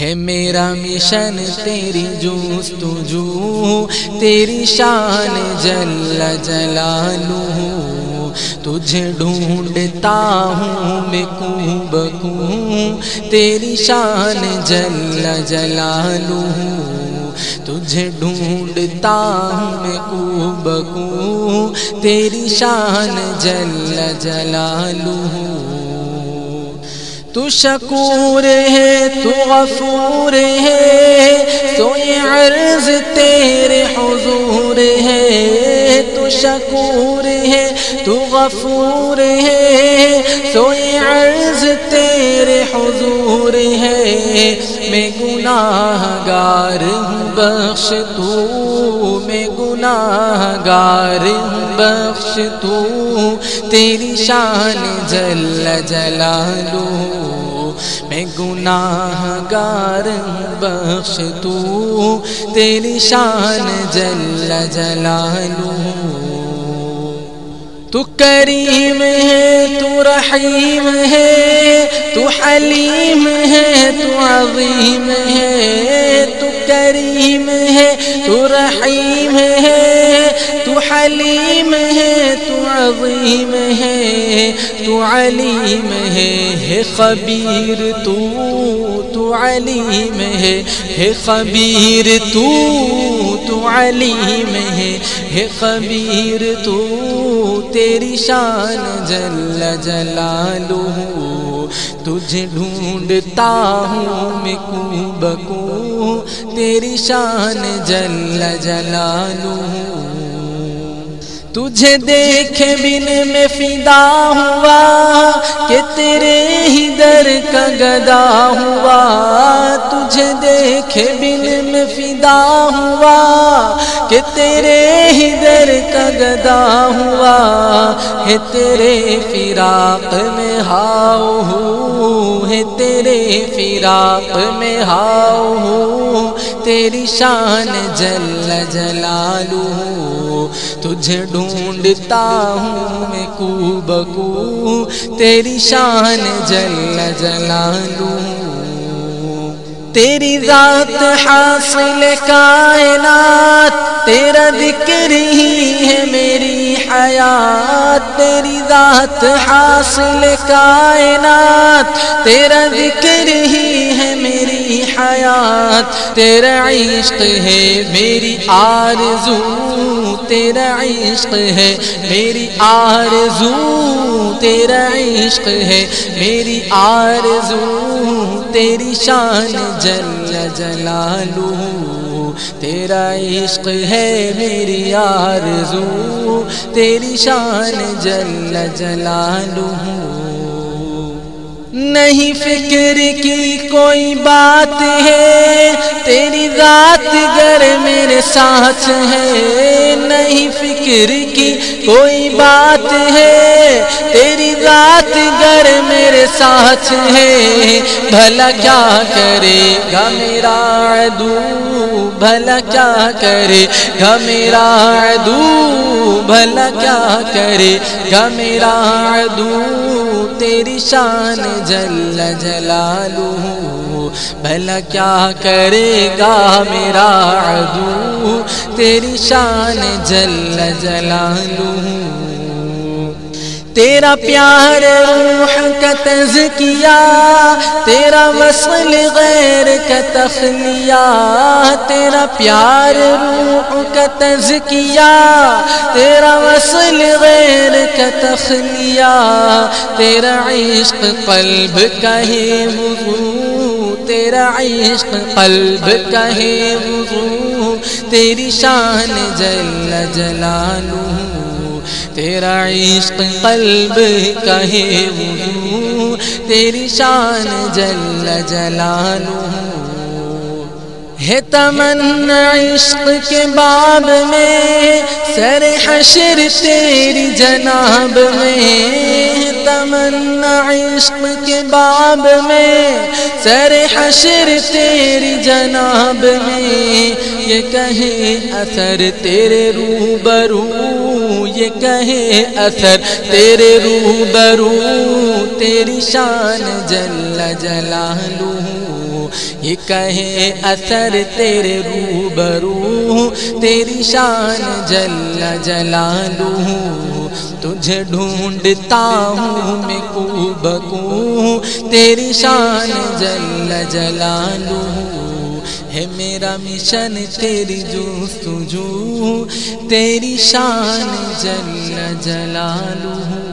ہے میرا مشن تیری جوستجو تیری شان جل جلالو تجھے ڈھونڈتا ہوں میں کو بکوں تیری شان جل جلالو تجھے ڈھونڈتا ہوں میں کو بکوں تیری شان جل جلالو۔ تو شکور ہے، تو غفور ہے۔ تو یہ عرض تیرے حضور ہے۔ تو شکور ہے، تو غفور ہے۔ تو یہ عرض تیرے حضور ہے۔ میں گناہ گار ہوں، بخش تو۔ میں گناہ گار ہوں، بخش تو۔ تیری شان جل جلالو میں گناہ گار بخش تو۔ تیری شان جل جلالو تو کریم ہے، تو رحیم ہے، تو حلیم ہے، تو عظیم ہے، تو کریم ہے، تو رحیم ہے، تو حلیم ہے، تو عظیم ہے، تو علیم ہے ہے خبیر تو تو علیم ہے ہے خبیر تو۔ تو علیم ہے ہے خبیر تو، تیری شان جل جلالو تجھے ڈھونڈتا ہوں میں کو بکو تیری شان جل جلالو تجھے دیکھ بن میں فدا ہوا کہ تیرے ہی در کا گدا ہوا تجھے دیکھ بن میں فدا ہوا کہ تیرے ہی در کا گدا ہوا ہے تیرے فراق میں ہاؤ ہو ہے تیرے فراق میں ہاؤ ہو تیری شان جل جلالو تجھے ڈھونڈتا ہوں میں کو بکو تیری شان جل جلالو تیری ذات حاصل کائنات، تیرا ذکر ہی ہے میری حیات۔ تیری ذات حاصل کائنات، تیرا ذکر ہی ہے میری حیات تیرا عشق ہے میری آرزو، تیرا عشق ہے میری آرزو، تیرا عشق ہے میری آرزو، تیری شان جل جلالو تیرا عشق ہے میری آرزو، تیری شان جل جلالو نہیں فکر کی کوئی بات ہے۔ تیری ذات گر میرے ساتھ ہے۔ نہیں فکر کی کوئی بات ہے۔ تیری ذات گر میرے ساتھ ہے۔ بھلا کیا کرے گا میرا عدو؟ بھلا کیا کرے گا میرا عدو؟ بھلا کیا کرے گا میرا عدو؟ تیری شان جل جلالو بھلا کیا کرے گا میرا عدو؟ تیری شان جل جلالو تیرا پیار روح کا تزکیہ تیرا وصل غیر کا تخلیہ، تیرا پیار روح کا تزکیہ تیرا وصل غیر کا تخلیہ، تیرا عشق قلب کا ہے وضو، تیرا عشق قلب کا ہے وضو، تیری شان جل جلالو تیرا عشق قلب کا ہے تیری شان جل جلالو ہے تمنا عشق کے باب میں سر حشر تیری جناب میں، تمنا عشق کے باب میں۔ سر حشر تیری جناب میں، یہ کہے اثر تیرے روبرو، یہ کہے اثر تیرے روبرو۔ تیری شان جل جلالو یہ کہے اثر تیرے روبرو تیری شان جل جلالو تجھے ڈھونڈتا ہوں میں کو بکو تیری شان جل جلالو ہے میرا مشن، تیری جو تیری شان جل جلالو